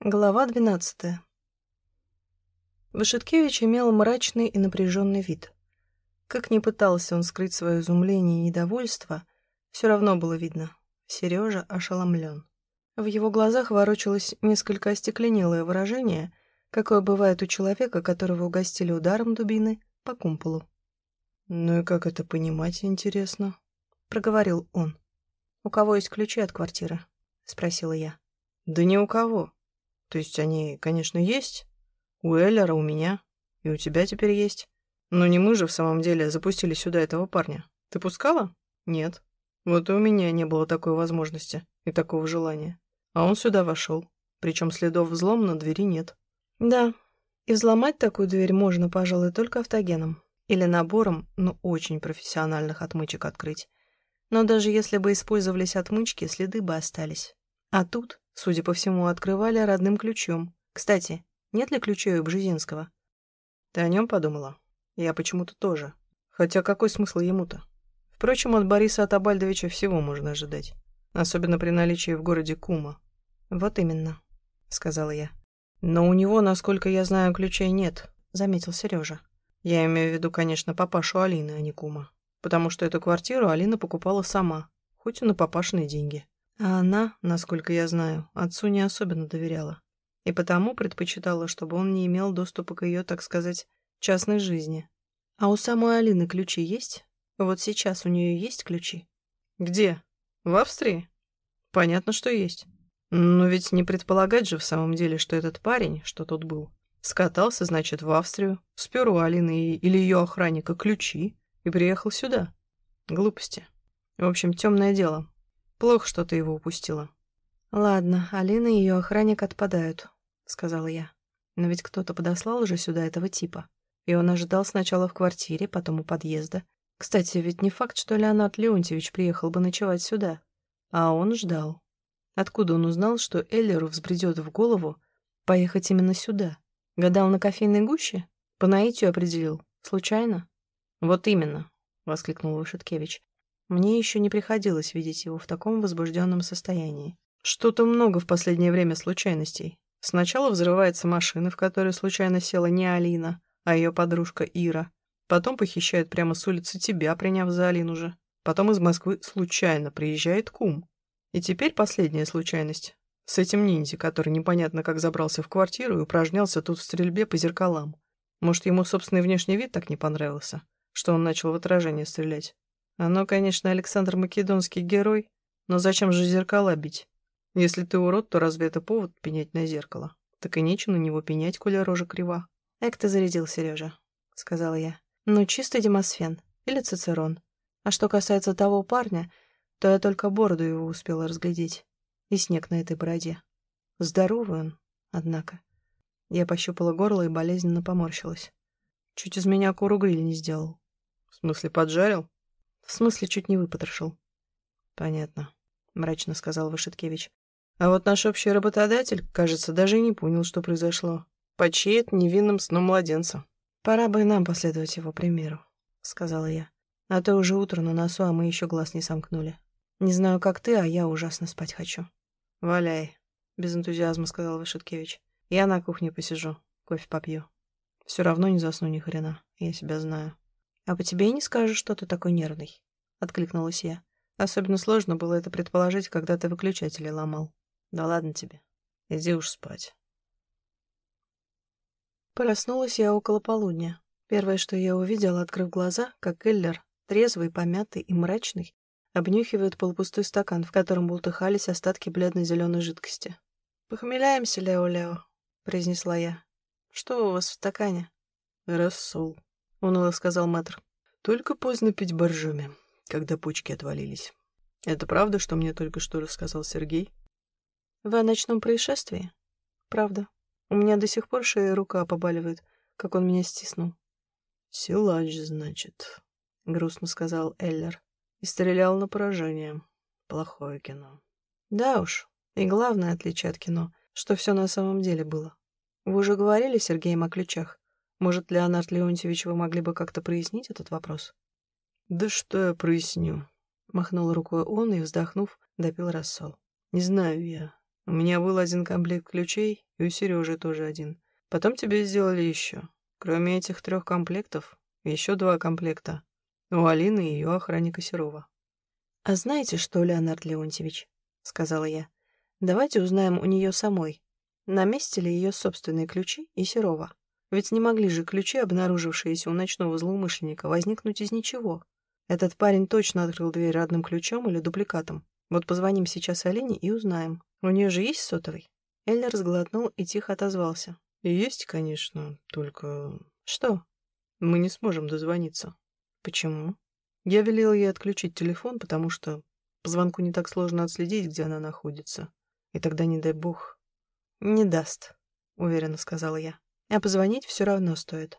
Глава двенадцатая. Вышиткевич имел мрачный и напряженный вид. Как ни пытался он скрыть свое изумление и недовольство, все равно было видно. Сережа ошеломлен. В его глазах ворочалось несколько остекленелое выражение, какое бывает у человека, которого угостили ударом дубины по кумполу. «Ну и как это понимать, интересно?» — проговорил он. «У кого есть ключи от квартиры?» — спросила я. «Да ни у кого», то есть они, конечно, есть. У Эллера, у меня. И у тебя теперь есть. Но не мы же в самом деле запустили сюда этого парня. Ты пускала? Нет. Вот и у меня не было такой возможности и такого желания. А он сюда вошел. Причем следов взлома на двери нет. Да, и взломать такую дверь можно, пожалуй, только автогеном. Или набором, ну, очень профессиональных отмычек открыть. Но даже если бы использовались отмычки, следы бы остались. А тут Судя по всему, открывали родным ключом. Кстати, нет ли ключей у Бжезинского? Ты о нем подумала? Я почему-то тоже. Хотя какой смысл ему-то? Впрочем, от Бориса Атабальдовича всего можно ожидать. Особенно при наличии в городе кума. Вот именно, сказала я. Но у него, насколько я знаю, ключей нет, заметил Сережа. Я имею в виду, конечно, папашу Алины, а не кума. Потому что эту квартиру Алина покупала сама, хоть и на папашные деньги. А она, насколько я знаю, отцу не особенно доверяла. И потому предпочитала, чтобы он не имел доступа к ее, так сказать, частной жизни. А у самой Алины ключи есть? Вот сейчас у нее есть ключи? Где? В Австрии? Понятно, что есть. Но ведь не предполагать же в самом деле, что этот парень, что тут был, скатался, значит, в Австрию, спер у Алины или ее охранника ключи и приехал сюда. Глупости. В общем, темное дело. Плохо, что ты его упустила. Ладно, Алина и ее охранник отпадают, сказала я. Но ведь кто-то подослал же сюда этого типа. И он ожидал сначала в квартире, потом у подъезда. Кстати, ведь не факт, что Леонард Леонтьевич приехал бы ночевать сюда. А он ждал. Откуда он узнал, что Эллеру взбредет в голову поехать именно сюда? Гадал на кофейной гуще? По наитию определил. Случайно? Вот именно, воскликнул Вышеткевич. Мне еще не приходилось видеть его в таком возбужденном состоянии. Что-то много в последнее время случайностей. Сначала взрывается машина, в которой случайно села не Алина, а ее подружка Ира. Потом похищают прямо с улицы тебя, приняв за Алину же. Потом из Москвы случайно приезжает кум. И теперь последняя случайность. С этим ниндзя, который непонятно как забрался в квартиру и упражнялся тут в стрельбе по зеркалам. Может, ему собственный внешний вид так не понравился, что он начал в отражение стрелять. Оно, конечно, Александр Македонский герой, но зачем же зеркала бить? Если ты урод, то разве это повод пенять на зеркало? Так и нечего на него пенять, коли рожа крива. Эк ты зарядил, Сережа, сказала я. Ну, чистый Демосфен или Цицерон. А что касается того парня, то я только бороду его успела разглядеть. И снег на этой бороде. Здоровый он, однако. Я пощупала горло и болезненно поморщилась. Чуть из меня куру гриль не сделал. В смысле, поджарил? В смысле, чуть не выпотрошил. Понятно, мрачно сказал Вышиткевич. А вот наш общий работодатель, кажется, даже и не понял, что произошло. Почеет невинным сном младенца. Пора бы и нам последовать его примеру, сказала я. А то уже утро на носу, а мы еще глаз не сомкнули. Не знаю, как ты, а я ужасно спать хочу. Валяй, без энтузиазма сказал Вышиткевич. Я на кухне посижу, кофе попью. Все равно не засну ни хрена, я себя знаю. «А по тебе и не скажешь, что ты такой нервный», — откликнулась я. «Особенно сложно было это предположить, когда ты выключатели ломал. Да ладно тебе. Иди уж спать». Проснулась я около полудня. Первое, что я увидела, открыв глаза, как Эллер, трезвый, помятый и мрачный, обнюхивает полупустой стакан, в котором бултыхались остатки бледно-зеленой жидкости. «Похмеляемся, Лео-Лео», — произнесла я. «Что у вас в стакане?» «Рассол», — уныло сказал мэтр. «Только поздно пить боржоми, когда почки отвалились. Это правда, что мне только что рассказал Сергей?» «Вы о ночном происшествии?» «Правда. У меня до сих пор шея и рука побаливает, как он меня стиснул». «Силач, значит», — грустно сказал Эллер. «И стрелял на поражение. Плохое кино». «Да уж. И главное отличие от кино, что все на самом деле было. Вы уже говорили с Сергеем о ключах?» Может, Леонард Леонтьевич, вы могли бы как-то прояснить этот вопрос? Да что я проясню? Махнул рукой он и, вздохнув, допил рассол. Не знаю я. У меня был один комплект ключей, И у Сережи тоже один. Потом тебе сделали еще. Кроме этих трех комплектов, еще два комплекта. У Алины и ее охранника Серова. «А знаете что, Леонард Леонтьевич?» — сказала я. «Давайте узнаем у нее самой, на месте ли ее собственные ключи и Серова. Ведь не могли же ключи, обнаружившиеся у ночного злоумышленника, возникнуть из ничего. Этот парень точно открыл дверь родным ключом или дупликатом. Вот позвоним сейчас Алине и узнаем. У нее же есть сотовый?» Эллер сглотнул и тихо отозвался. «Есть, конечно, только...» «Что?» «Мы не сможем дозвониться». «Почему?» Я велел ей отключить телефон, потому что по звонку не так сложно отследить, где она находится. И тогда, не дай бог... «Не даст», — уверенно сказала я. «А позвонить все равно стоит».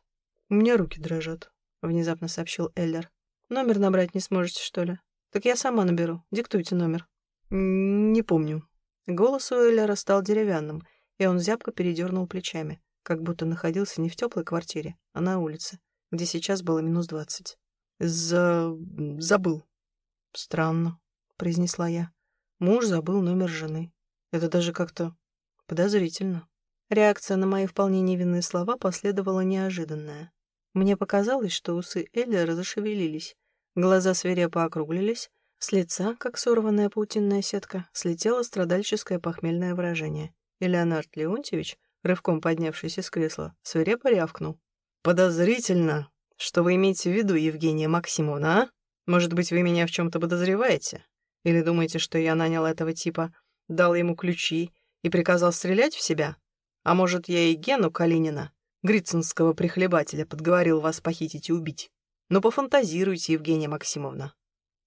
«У меня руки дрожат», — внезапно сообщил Эллер. «Номер набрать не сможете, что ли? Так я сама наберу. Диктуйте номер». «Не помню». Голос у Эллера стал деревянным, и он зябко передернул плечами, как будто находился не в теплой квартире, а на улице, где сейчас было минус двадцать. «За... забыл». «Странно», — произнесла я. «Муж забыл номер жены. Это даже как-то подозрительно». Реакция на мои вполне невинные слова последовала неожиданная. Мне показалось, что усы Эллера зашевелились, глаза свирепо округлились, с лица, как сорванная паутинная сетка, слетело страдальческое похмельное выражение, и Леонард Леонтьевич, рывком поднявшись из кресла, свирепо рявкнул. «Подозрительно! Что вы имеете в виду, Евгения Максимовна, а? Может быть, вы меня в чем-то подозреваете? Или думаете, что я нанял этого типа, дал ему ключи и приказал стрелять в себя? А может, я и Гену Калинина, грицинского прихлебателя, подговорил вас похитить и убить? Ну, пофантазируйте, Евгения Максимовна.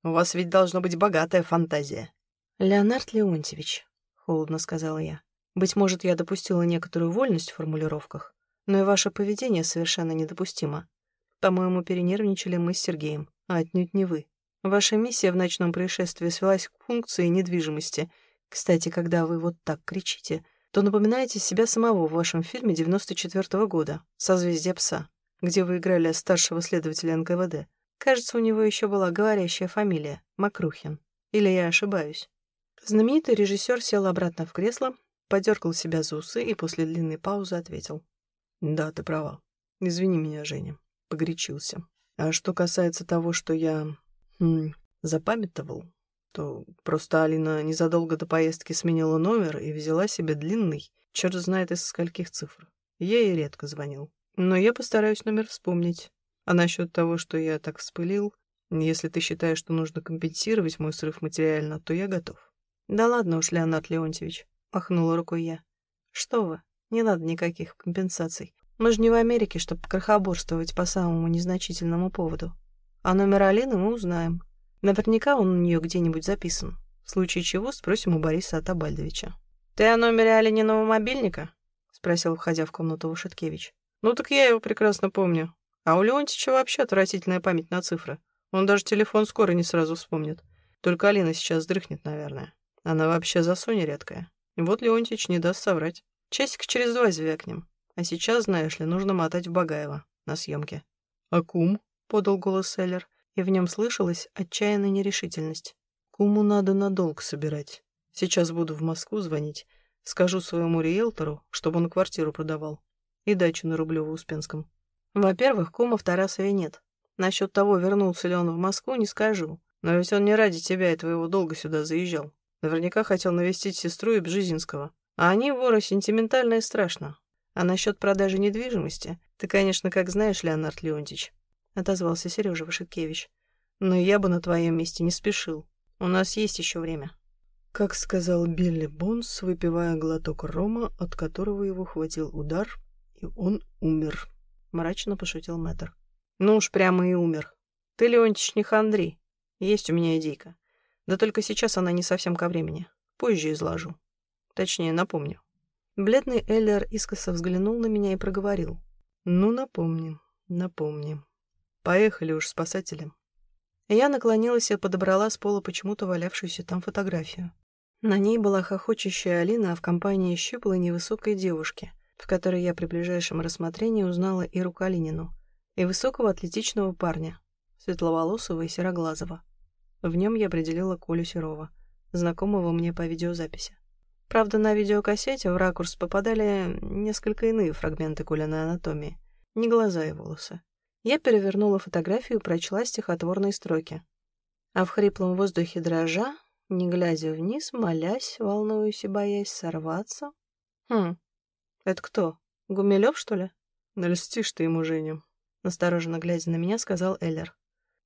У вас ведь должна быть богатая фантазия. Леонард Леонтьевич, холодно сказала я. Быть может, я допустила некоторую вольность в формулировках, но и ваше поведение совершенно недопустимо. По-моему, перенервничали мы с Сергеем, а отнюдь не вы. Ваша миссия в ночном происшествии свелась к функции недвижимости. Кстати, когда вы вот так кричите, то напоминаете себя самого в вашем фильме 94 -го года «Созвездие пса», где вы играли старшего следователя НКВД. Кажется, у него еще была говорящая фамилия — Макрухин. Или я ошибаюсь? Знаменитый режиссер сел обратно в кресло, подергал себя за усы и после длинной паузы ответил. «Да, ты права. Извини меня, Женя. Погорячился. А что касается того, что я... Запамятовал, то просто Алина незадолго до поездки сменила номер и взяла себе длинный, черт знает из скольких цифр. Я ей редко звонил. Но я постараюсь номер вспомнить. А насчет того, что я так вспылил, если ты считаешь, что нужно компенсировать мой срыв материально, то я готов. Да ладно уж, Леонард Леонтьевич, махнула рукой я. Что вы, не надо никаких компенсаций. Мы же не в Америке, чтобы крохоборствовать по самому незначительному поводу. А номер Алины мы узнаем. Наверняка он у нее где-нибудь записан. В случае чего спросим у Бориса Атабальдовича. «Ты о номере Алининого мобильника?» — спросил, входя в комнату Ушеткевич. «Ну так я его прекрасно помню. А у Леонтича вообще отвратительная память на цифры. Он даже телефон скоро не сразу вспомнит. Только Алина сейчас дрыхнет, наверное. Она вообще за Соней редкая. И вот Леонтич не даст соврать. Часик через два звякнем. А сейчас, знаешь ли, нужно мотать в Багаево на съемке. «А кум?» — подал голос Селлер, и в нем слышалась отчаянная нерешительность. «Куму надо на долг собирать. Сейчас буду в Москву звонить. Скажу своему риэлтору, чтобы он квартиру продавал. И дачу на Рублево-Успенском. Во-первых, кума в Тарасове нет. Насчет того, вернулся ли он в Москву, не скажу. Но ведь он не ради тебя и твоего долга сюда заезжал. Наверняка хотел навестить сестру и Бжизинского. А они, воры, сентиментально и страшно. А насчет продажи недвижимости, ты, конечно, как знаешь, Леонард Леонтьевич, — отозвался Сережа Вашиткевич. Но я бы на твоем месте не спешил. У нас есть еще время. Как сказал Билли Бонс, выпивая глоток рома, от которого его хватил удар, и он умер. — мрачно пошутил мэтр. «Ну уж прямо и умер. Ты, Леонтич, не хандри. Есть у меня идейка. Да только сейчас она не совсем ко времени. Позже изложу. Точнее, напомню». Бледный Эллер искоса взглянул на меня и проговорил. «Ну, напомни, напомни. Поехали уж, спасатели». Я наклонилась и подобрала с пола почему-то валявшуюся там фотографию. На ней была хохочущая Алина в компании щуплой невысокой девушки — в которой я при ближайшем рассмотрении узнала и Рукалинину, и высокого атлетичного парня, светловолосого и сероглазого. В нем я определила Колю Серова, знакомого мне по видеозаписи. Правда, на видеокассете в ракурс попадали несколько иные фрагменты Колиной анатомии. Не глаза и волосы. Я перевернула фотографию и прочла стихотворные строки. А в хриплом воздухе дрожа, не глядя вниз, молясь, волнуюсь и боясь сорваться. Хм, это кто? Гумилев, что ли? Нальстишь ты ему, Женя. Настороженно глядя на меня, сказал Эллер.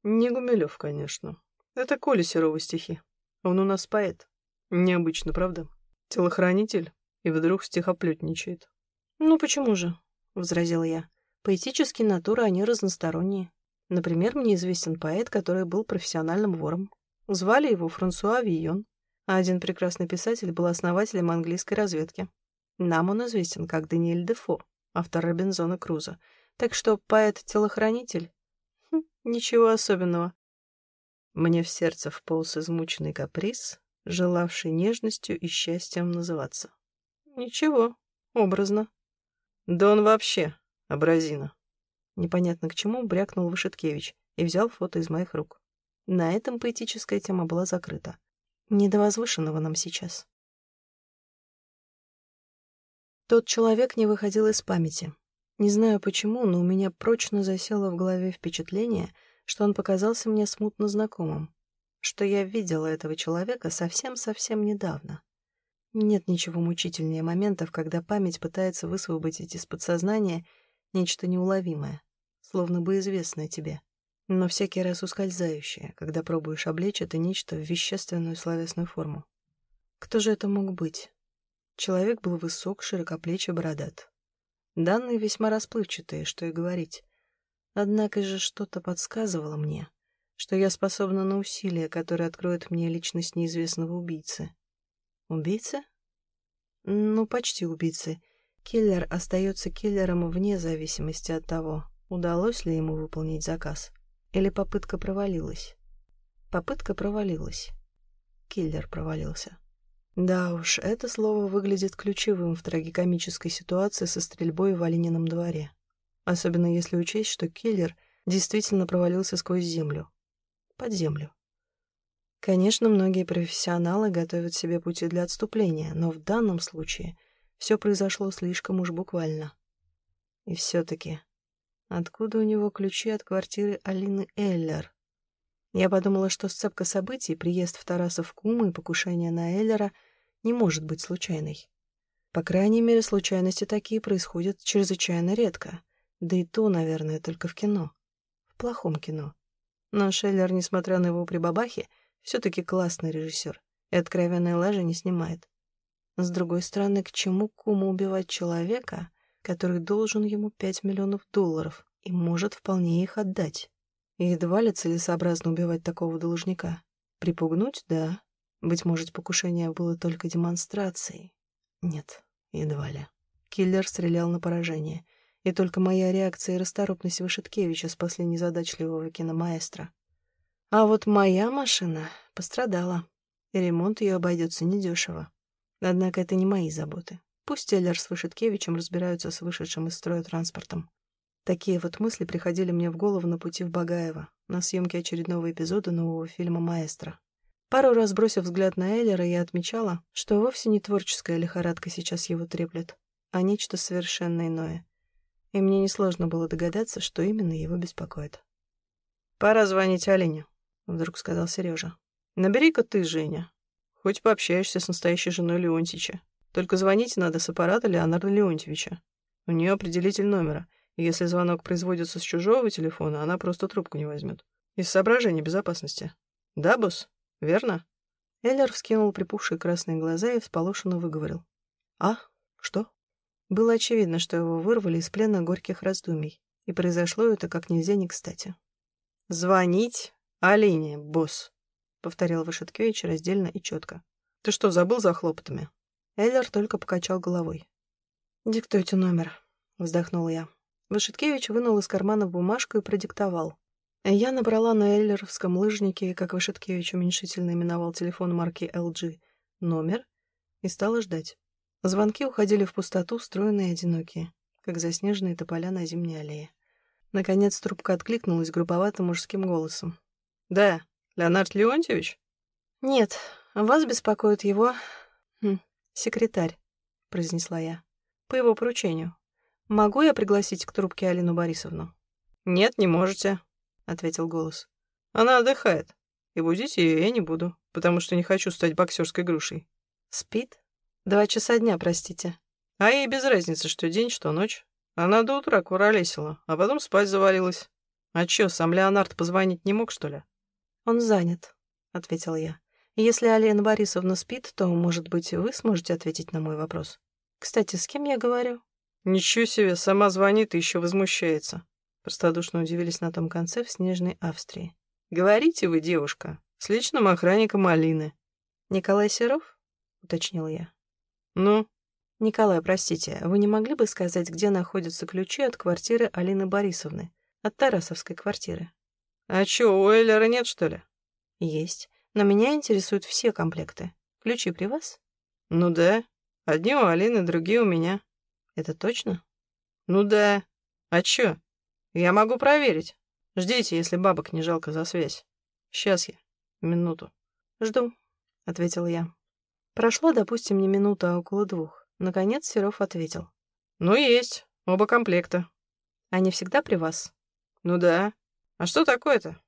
Не Гумилев, конечно. Это Коля Серова стихи. Он у нас поэт. Необычно, правда? Телохранитель и вдруг стихоплетничает. «Ну почему же?» — возразил я. «Поэтические натуры, они разносторонние. Например, мне известен поэт, который был профессиональным вором. Звали его Франсуа Вийон, а один прекрасный писатель был основателем английской разведки. Нам он известен как Даниэль Дефо, автор Робинзона Круза. Так что поэт-телохранитель? Хм, ничего особенного. Мне в сердце вполз измученный каприз, желавший нежностью и счастьем называться. Ничего, образно. Да он вообще образина. Непонятно к чему брякнул Вышиткевич и взял фото из моих рук. На этом поэтическая тема была закрыта. Не до возвышенного нам сейчас. Тот человек не выходил из памяти. Не знаю почему, но у меня прочно засело в голове впечатление, что он показался мне смутно знакомым что я видела этого человека совсем-совсем недавно. Нет ничего мучительнее моментов, когда память пытается высвободить из подсознания нечто неуловимое, словно бы известное тебе, но всякий раз ускользающее, когда пробуешь облечь это нечто в вещественную словесную форму. Кто же это мог быть? Человек был высок, широкоплечий, бородат. Данные весьма расплывчатые, что и говорить. Однако же что-то подсказывало мне, что я способна на усилия, которые откроют мне личность неизвестного убийцы. Убийцы? Ну, почти убийцы. Киллер остается киллером вне зависимости от того, удалось ли ему выполнить заказ, или попытка провалилась. Попытка провалилась. Киллер провалился. Да уж, это слово выглядит ключевым в трагикомической ситуации со стрельбой в Оленином дворе. Особенно если учесть, что киллер действительно провалился сквозь землю, под землю. Конечно, многие профессионалы готовят себе пути для отступления, но в данном случае все произошло слишком уж буквально. И все-таки, откуда у него ключи от квартиры Алины Эллер? Я подумала, что сцепка событий, приезд в Тарасов Кума и покушение на Эллера не может быть случайной. По крайней мере, случайности такие происходят чрезвычайно редко. Да и то, наверное, только в кино. В плохом кино. Но Шеллер, несмотря на его прибабахи, все-таки классный режиссер и откровенной лажи не снимает. С другой стороны, к чему куму убивать человека, который должен ему 5 миллионов долларов и может вполне их отдать? Едва ли целесообразно убивать такого должника? Припугнуть — да. Быть может, покушение было только демонстрацией? Нет, едва ли. Киллер стрелял на поражение — и только моя реакция и расторопность Вышиткевича спасли незадачливого киномаэстро. А вот моя машина пострадала, и ремонт ее обойдется недешево. Однако это не мои заботы. Пусть Теллер с Вышиткевичем разбираются с вышедшим из строя транспортом. Такие вот мысли приходили мне в голову на пути в Багаево, на съемке очередного эпизода нового фильма «Маэстро». Пару раз бросив взгляд на Эллера, я отмечала, что вовсе не творческая лихорадка сейчас его треплет, а нечто совершенно иное — и мне несложно было догадаться, что именно его беспокоит. «Пора звонить Алине», — вдруг сказал Сережа. «Набери-ка ты, Женя. Хоть пообщаешься с настоящей женой Леонтича. Только звонить надо с аппарата Леонарда Леонтьевича. У нее определитель номера, и если звонок производится с чужого телефона, она просто трубку не возьмет. Из соображений безопасности. Да, босс? Верно?» Эллер вскинул припухшие красные глаза и всполошенно выговорил. «А? Что?» Было очевидно, что его вырвали из плена горьких раздумий, и произошло это как нельзя не кстати. «Звонить Алине, босс», — повторил Вышеткевич раздельно и четко. «Ты что, забыл за хлопотами?» Эллер только покачал головой. «Диктуйте номер», — вздохнул я. Вышеткевич вынул из кармана бумажку и продиктовал. Я набрала на эллеровском лыжнике, как Вышеткевич уменьшительно именовал телефон марки LG, номер и стала ждать. Звонки уходили в пустоту, стройные и одинокие, как заснеженные тополя на зимней аллее. Наконец трубка откликнулась грубоватым мужским голосом. «Да, Леонард Леонтьевич?» «Нет, вас беспокоит его... Хм, «Секретарь», — произнесла я. «По его поручению. Могу я пригласить к трубке Алину Борисовну?» «Нет, не можете», — ответил голос. «Она отдыхает, и будить ее я не буду, потому что не хочу стать боксерской грушей». «Спит? Два часа дня, простите». «А ей без разницы, что день, что ночь. Она до утра куролесила, а потом спать завалилась. А чё, сам Леонард позвонить не мог, что ли?» «Он занят», — ответил я. Если Алена Борисовна спит, то, может быть, вы сможете ответить на мой вопрос. Кстати, с кем я говорю? Ничего себе, сама звонит и еще возмущается. Простодушно удивились на том конце в Снежной Австрии. Говорите вы, девушка, с личным охранником Алины. Николай Серов? Уточнил я. Ну? Николай, простите, вы не могли бы сказать, где находятся ключи от квартиры Алины Борисовны? От Тарасовской квартиры. А чё, у Эллера нет, что ли? Есть. Но меня интересуют все комплекты. Ключи при вас? Ну да. Одни у Алины, другие у меня. Это точно? Ну да. А чё? Я могу проверить. Ждите, если бабок не жалко за связь. Сейчас я. Минуту. Жду, — ответил я. Прошло, допустим, не минута, а около двух. Наконец Серов ответил. Ну, есть. Оба комплекта. Они всегда при вас? Ну да. А что такое-то?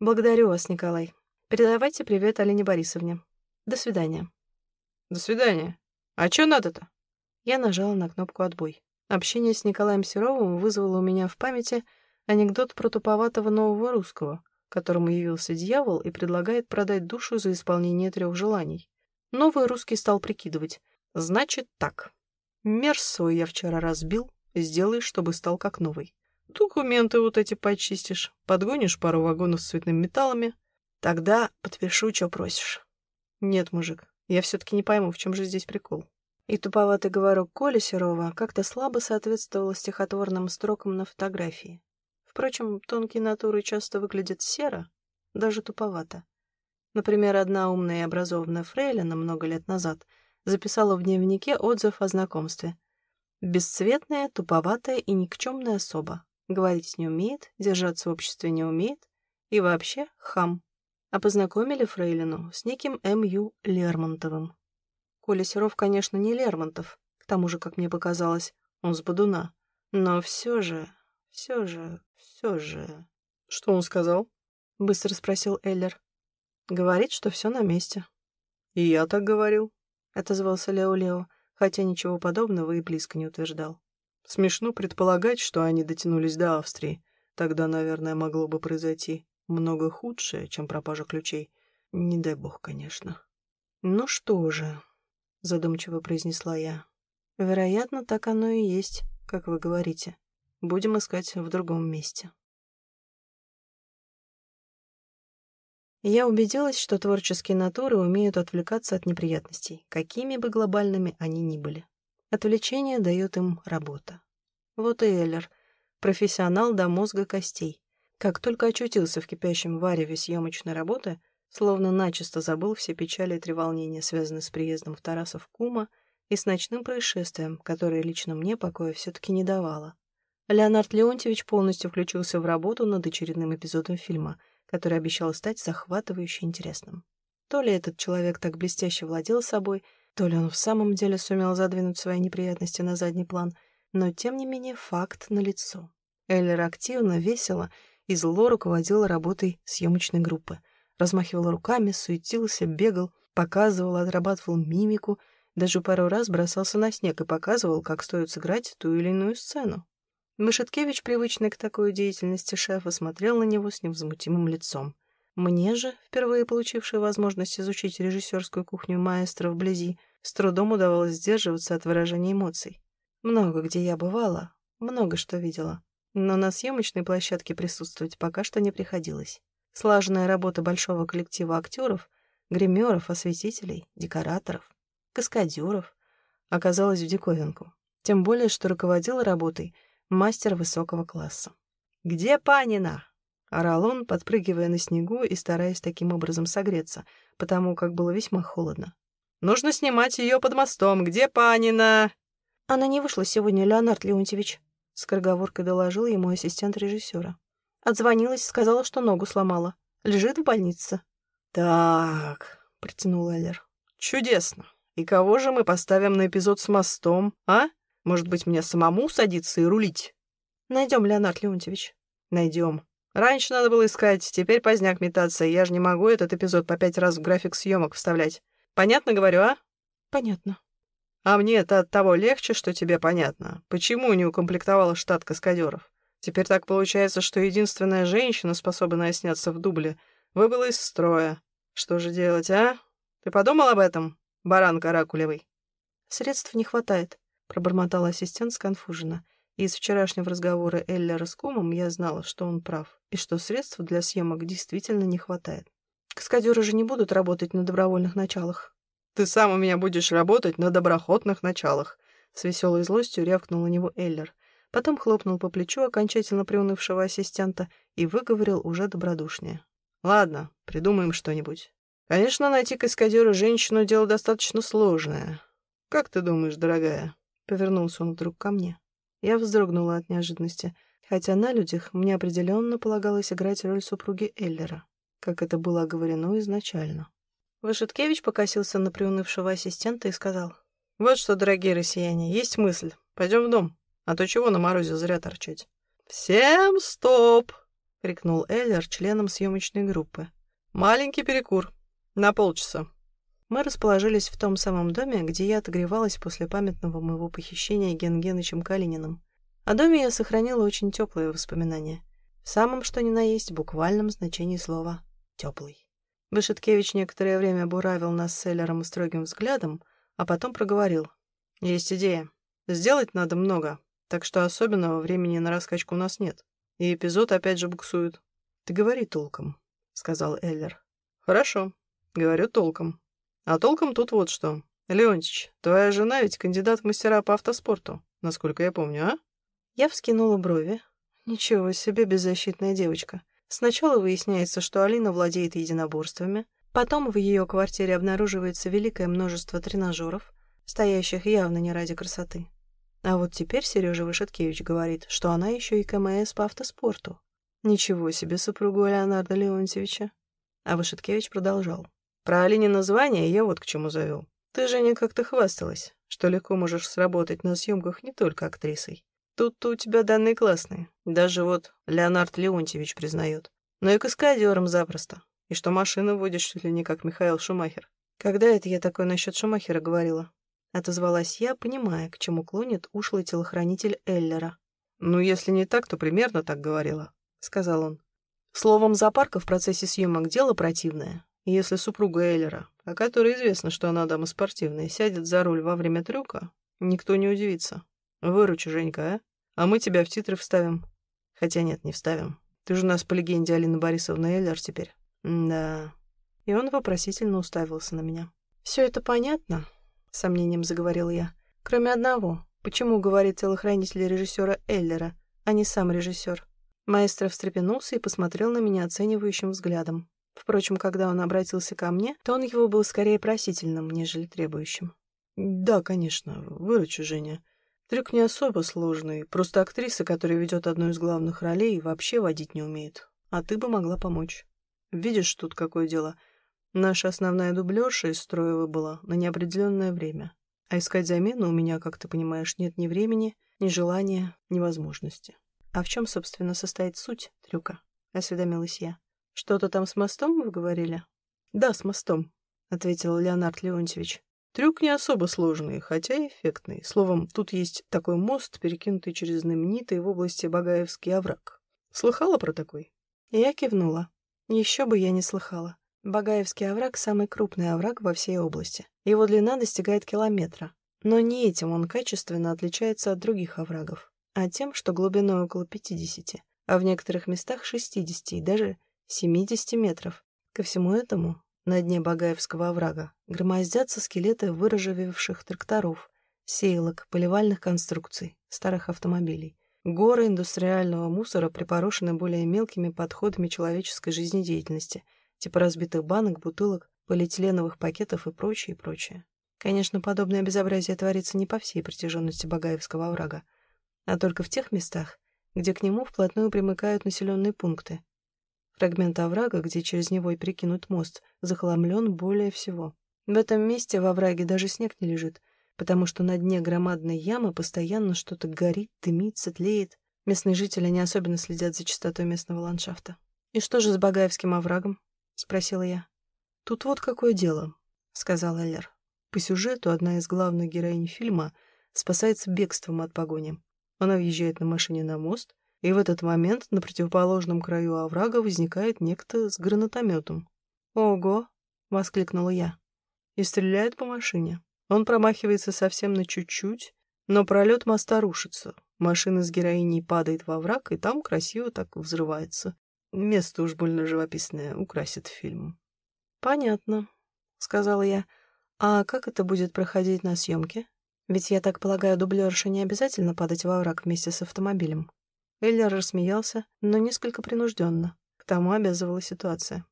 Благодарю вас, Николай. Передавайте привет Алине Борисовне. До свидания. До свидания. А что надо-то? Я нажала на кнопку «Отбой». Общение с Николаем Серовым вызвало у меня в памяти анекдот про туповатого нового русского, которому явился дьявол и предлагает продать душу за исполнение трех желаний. Новый русский стал прикидывать. Значит так. Мерсой я вчера разбил, сделай, чтобы стал как новый. Документы вот эти почистишь, подгонишь пару вагонов с цветными металлами — Тогда подпишу, что просишь. Нет, мужик, я все-таки не пойму, в чем же здесь прикол. И туповатый говорок Коли Серова как-то слабо соответствовал стихотворным строкам на фотографии. Впрочем, тонкие натуры часто выглядят серо, даже туповато. Например, одна умная и образованная фрейлина много лет назад записала в дневнике отзыв о знакомстве. Бесцветная, туповатая и никчемная особа. Говорить не умеет, держаться в обществе не умеет и вообще хам а познакомили Фрейлину с неким М.Ю. Лермонтовым. Коля Серов, конечно, не Лермонтов, к тому же, как мне показалось, он с Бодуна. Но все же, все же, все же... Что он сказал? Быстро спросил Эллер. Говорит, что все на месте. И я так говорил, отозвался Лео-Лео, хотя ничего подобного и близко не утверждал. Смешно предполагать, что они дотянулись до Австрии. Тогда, наверное, могло бы произойти много худшее, чем пропажа ключей. Не дай бог, конечно. «Ну что же», — задумчиво произнесла я, — «вероятно, так оно и есть, как вы говорите. Будем искать в другом месте». Я убедилась, что творческие натуры умеют отвлекаться от неприятностей, какими бы глобальными они ни были. Отвлечение дает им работа. Вот и Эллер, профессионал до мозга костей, как только очутился в кипящем вареве съемочной работы, словно начисто забыл все печали и треволнения, связанные с приездом в Тарасов кума и с ночным происшествием, которое лично мне покоя все-таки не давало. Леонард Леонтьевич полностью включился в работу над очередным эпизодом фильма, который обещал стать захватывающе интересным. То ли этот человек так блестяще владел собой, то ли он в самом деле сумел задвинуть свои неприятности на задний план, но тем не менее факт налицо. Эллер активно, весело и зло руководил работой съемочной группы. Размахивал руками, суетился, бегал, показывал, отрабатывал мимику, даже пару раз бросался на снег и показывал, как стоит сыграть ту или иную сцену. Мышеткевич, привычный к такой деятельности шефа, смотрел на него с невозмутимым лицом. Мне же, впервые получившей возможность изучить режиссерскую кухню маэстро вблизи, с трудом удавалось сдерживаться от выражения эмоций. Много где я бывала, много что видела но на съемочной площадке присутствовать пока что не приходилось. Слаженная работа большого коллектива актеров, гримеров, осветителей, декораторов, каскадеров оказалась в диковинку. Тем более, что руководил работой мастер высокого класса. «Где Панина?» — орал он, подпрыгивая на снегу и стараясь таким образом согреться, потому как было весьма холодно. «Нужно снимать ее под мостом. Где Панина?» «Она не вышла сегодня, Леонард Леонтьевич», — скороговоркой доложил ему ассистент режиссера. Отзвонилась, сказала, что ногу сломала. Лежит в больнице. «Так», — протянул Эллер. «Чудесно. И кого же мы поставим на эпизод с мостом, а? Может быть, мне самому садиться и рулить? Найдем, Леонард Леонтьевич. Найдем. Раньше надо было искать, теперь поздняк метаться. Я же не могу этот эпизод по пять раз в график съемок вставлять. Понятно говорю, а? Понятно. А мне это от того легче, что тебе понятно. Почему не укомплектовала штат каскадеров? Теперь так получается, что единственная женщина, способная сняться в дубле, выбыла из строя. Что же делать, а? Ты подумал об этом, баран каракулевый? Средств не хватает, пробормотал ассистент сконфуженно. Из вчерашнего разговора Эллера с кумом я знала, что он прав, и что средств для съемок действительно не хватает. Каскадеры же не будут работать на добровольных началах. Ты сам у меня будешь работать на доброхотных началах. С веселой злостью рявкнул на него Эллер. Потом хлопнул по плечу окончательно приунывшего ассистента и выговорил уже добродушнее. «Ладно, придумаем что-нибудь. Конечно, найти каскадера женщину — дело достаточно сложное. Как ты думаешь, дорогая?» Повернулся он вдруг ко мне. Я вздрогнула от неожиданности, хотя на людях мне определенно полагалось играть роль супруги Эллера, как это было оговорено изначально. Вышиткевич покосился на приунывшего ассистента и сказал. «Вот что, дорогие россияне, есть мысль. Пойдем в дом, а то чего на морозе зря торчать». «Всем стоп!» — крикнул Эллер членом съемочной группы. «Маленький перекур. На полчаса». Мы расположились в том самом доме, где я отогревалась после памятного моего похищения Генгенычем Калининым. О доме я сохранила очень теплые воспоминания. В самом что ни на есть буквальном значении слова «теплый». Вышиткевич некоторое время буравил нас с Эллером строгим взглядом, а потом проговорил. «Есть идея. Сделать надо много, так что особенного времени на раскачку у нас нет. И эпизод опять же буксует». «Ты говори толком», — сказал Эллер. «Хорошо. Говорю толком. А толком тут вот что. Леонтич, твоя жена ведь кандидат в мастера по автоспорту, насколько я помню, а?» Я вскинула брови. «Ничего себе беззащитная девочка». Сначала выясняется, что Алина владеет единоборствами, потом в ее квартире обнаруживается великое множество тренажеров, стоящих явно не ради красоты. А вот теперь Сережа Вышеткевич говорит, что она еще и КМС по автоспорту. Ничего себе супругу Леонарда Леонтьевича. А Вышеткевич продолжал. Про Алине название я вот к чему завел. Ты, Женя, как-то хвасталась, что легко можешь сработать на съемках не только актрисой. Тут-то у тебя данные классные. Даже вот Леонард Леонтьевич признает. Но и каскадером запросто. И что машину водишь чуть ли не как Михаил Шумахер. Когда это я такое насчет Шумахера говорила? Отозвалась я, понимая, к чему клонит ушлый телохранитель Эллера. «Ну, если не так, то примерно так говорила», — сказал он. Словом, зоопарка в процессе съемок дело противное. Если супруга Эллера, о которой известно, что она дама спортивная, сядет за руль во время трюка, никто не удивится. Выручи, Женька, а? А мы тебя в титры вставим. Хотя нет, не вставим. Ты же у нас по легенде Алины Борисовны Эллер теперь. да. И он вопросительно уставился на меня. Все это понятно, сомнением заговорил я. Кроме одного. Почему говорит телохранитель режиссера Эллера, а не сам режиссер? Маэстро встрепенулся и посмотрел на меня оценивающим взглядом. Впрочем, когда он обратился ко мне, то он его был скорее просительным, нежели требующим. «Да, конечно, выручу, Женя. Трюк не особо сложный, просто актриса, которая ведет одну из главных ролей, вообще водить не умеет. А ты бы могла помочь. Видишь, тут какое дело. Наша основная дублерша из строя выбыла на неопределенное время. А искать замену у меня, как ты понимаешь, нет ни времени, ни желания, ни возможности. А в чем, собственно, состоит суть трюка? Осведомилась я. Что-то там с мостом вы говорили? Да, с мостом, ответил Леонард Леонтьевич. Трюк не особо сложный, хотя и эффектный. Словом, тут есть такой мост, перекинутый через знаменитый в области Багаевский овраг. Слыхала про такой? Я кивнула. Еще бы я не слыхала. Багаевский овраг — самый крупный овраг во всей области. Его длина достигает километра. Но не этим он качественно отличается от других оврагов, а тем, что глубиной около 50, а в некоторых местах 60 и даже 70 метров. Ко всему этому на дне Багаевского оврага громоздятся скелеты вырожевевших тракторов, сеялок, поливальных конструкций, старых автомобилей. Горы индустриального мусора припорошены более мелкими подходами человеческой жизнедеятельности, типа разбитых банок, бутылок, полиэтиленовых пакетов и прочее, и прочее. Конечно, подобное безобразие творится не по всей протяженности Багаевского оврага, а только в тех местах, где к нему вплотную примыкают населенные пункты, Фрагмент оврага, где через него и прикинут мост, захламлен более всего. В этом месте во враге даже снег не лежит, потому что на дне громадной ямы постоянно что-то горит, дымится, тлеет. Местные жители не особенно следят за чистотой местного ландшафта. «И что же с Багаевским оврагом?» — спросила я. «Тут вот какое дело», — сказал Эллер. По сюжету одна из главных героинь фильма спасается бегством от погони. Она въезжает на машине на мост, и в этот момент на противоположном краю оврага возникает некто с гранатометом. «Ого!» — воскликнула я. И стреляет по машине. Он промахивается совсем на чуть-чуть, но пролет моста рушится. Машина с героиней падает во враг, и там красиво так взрывается. Место уж больно живописное, украсит фильм. «Понятно», — сказала я. «А как это будет проходить на съемке? Ведь, я так полагаю, дублерше не обязательно падать во враг вместе с автомобилем». Эллер рассмеялся, но несколько принужденно. К тому обязывала ситуация.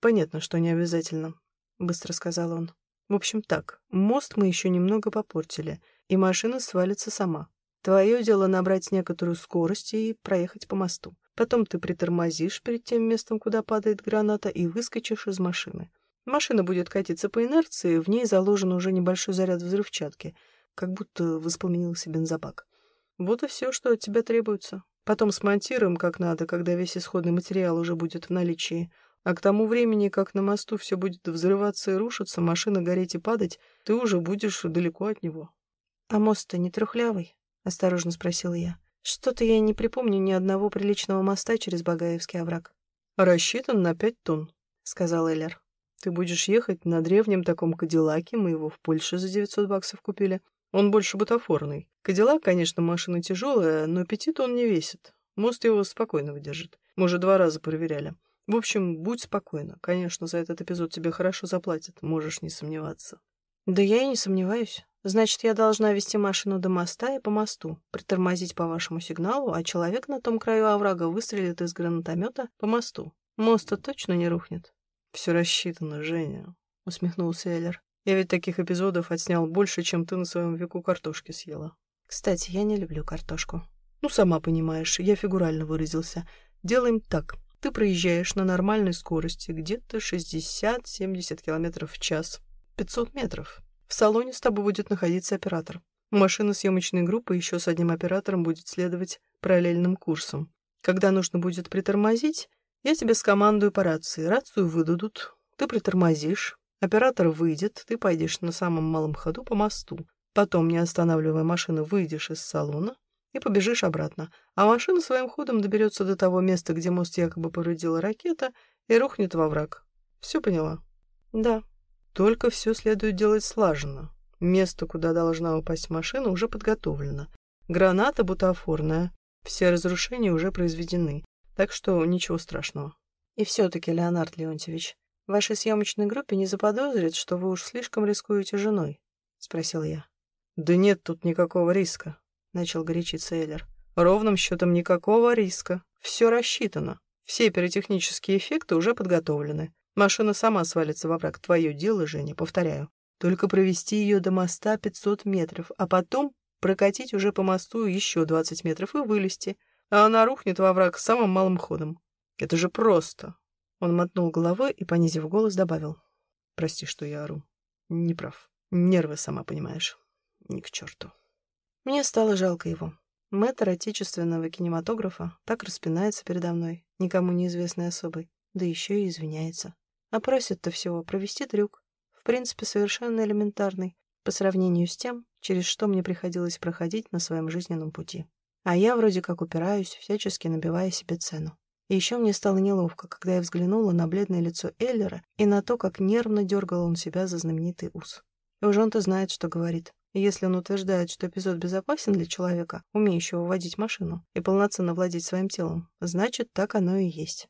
«Понятно, что не обязательно», — быстро сказал он. «В общем так, мост мы еще немного попортили, и машина свалится сама. Твое дело набрать некоторую скорость и проехать по мосту. Потом ты притормозишь перед тем местом, куда падает граната, и выскочишь из машины. Машина будет катиться по инерции, в ней заложен уже небольшой заряд взрывчатки, как будто воспламенился бензобак. Вот и все, что от тебя требуется. Потом смонтируем как надо, когда весь исходный материал уже будет в наличии. А к тому времени, как на мосту все будет взрываться и рушиться, машина гореть и падать, ты уже будешь далеко от него. — А мост-то не трухлявый? — осторожно спросила я. — Что-то я не припомню ни одного приличного моста через Багаевский овраг. — Рассчитан на пять тонн, — сказал Эллер. — Ты будешь ехать на древнем таком Кадиллаке, мы его в Польше за 900 баксов купили. Он больше бутафорный. Кадиллак, конечно, машина тяжелая, но пяти тонн не весит. Мост его спокойно выдержит. Мы уже два раза проверяли. В общем, будь спокойна. Конечно, за этот эпизод тебе хорошо заплатят, можешь не сомневаться. Да я и не сомневаюсь. Значит, я должна вести машину до моста и по мосту, притормозить по вашему сигналу, а человек на том краю оврага выстрелит из гранатомета по мосту. Мост-то точно не рухнет. Все рассчитано, Женя, усмехнулся Эллер. Я ведь таких эпизодов отснял больше, чем ты на своем веку картошки съела. Кстати, я не люблю картошку. Ну, сама понимаешь, я фигурально выразился. Делаем так. Ты проезжаешь на нормальной скорости, где-то 60-70 км в час. 500 метров. В салоне с тобой будет находиться оператор. Машина съемочной группы еще с одним оператором будет следовать параллельным курсом. Когда нужно будет притормозить, я тебе скомандую по рации. Рацию выдадут, ты притормозишь, Оператор выйдет, ты пойдешь на самом малом ходу по мосту. Потом, не останавливая машину, выйдешь из салона и побежишь обратно. А машина своим ходом доберется до того места, где мост якобы повредила ракета, и рухнет во враг. Все поняла? Да. Только все следует делать слаженно. Место, куда должна упасть машина, уже подготовлено. Граната бутафорная. Все разрушения уже произведены. Так что ничего страшного. И все-таки, Леонард Леонтьевич, вашей съемочной группе не заподозрят, что вы уж слишком рискуете женой?» — спросил я. «Да нет тут никакого риска», — начал горячиться Эллер. «Ровным счетом никакого риска. Все рассчитано. Все пиротехнические эффекты уже подготовлены. Машина сама свалится во враг. Твое дело, Женя, повторяю. Только провести ее до моста 500 метров, а потом прокатить уже по мосту еще 20 метров и вылезти. А она рухнет во враг самым малым ходом. Это же просто. Он мотнул головой и, понизив голос, добавил. «Прости, что я ору. Не прав. Нервы, сама понимаешь. Ни к черту». Мне стало жалко его. Мэтр отечественного кинематографа так распинается передо мной, никому неизвестной особой, да еще и извиняется. А просит-то всего провести трюк. В принципе, совершенно элементарный, по сравнению с тем, через что мне приходилось проходить на своем жизненном пути. А я вроде как упираюсь, всячески набивая себе цену. И еще мне стало неловко, когда я взглянула на бледное лицо Эллера и на то, как нервно дергал он себя за знаменитый ус. Уж он-то знает, что говорит. Если он утверждает, что эпизод безопасен для человека, умеющего водить машину и полноценно владеть своим телом, значит, так оно и есть.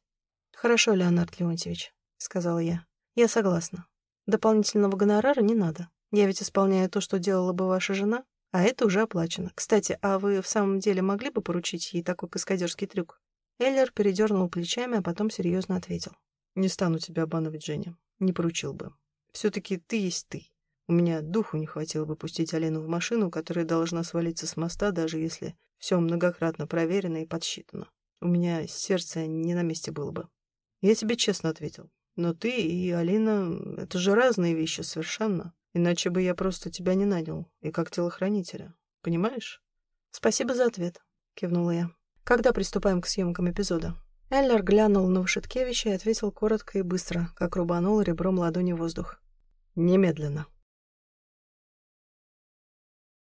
«Хорошо, Леонард Леонтьевич», — сказала я. «Я согласна. Дополнительного гонорара не надо. Я ведь исполняю то, что делала бы ваша жена, а это уже оплачено. Кстати, а вы в самом деле могли бы поручить ей такой каскадерский трюк? Эллер передернул плечами, а потом серьезно ответил. «Не стану тебя обманывать, Женя. Не поручил бы. Все-таки ты есть ты. У меня духу не хватило бы пустить Алену в машину, которая должна свалиться с моста, даже если все многократно проверено и подсчитано. У меня сердце не на месте было бы. Я тебе честно ответил. Но ты и Алина — это же разные вещи совершенно. Иначе бы я просто тебя не нанял, и как телохранителя. Понимаешь? Спасибо за ответ, кивнула я. Когда приступаем к съемкам эпизода? Эллер глянул на Вышиткевича и ответил коротко и быстро, как рубанул ребром ладони воздух. Немедленно.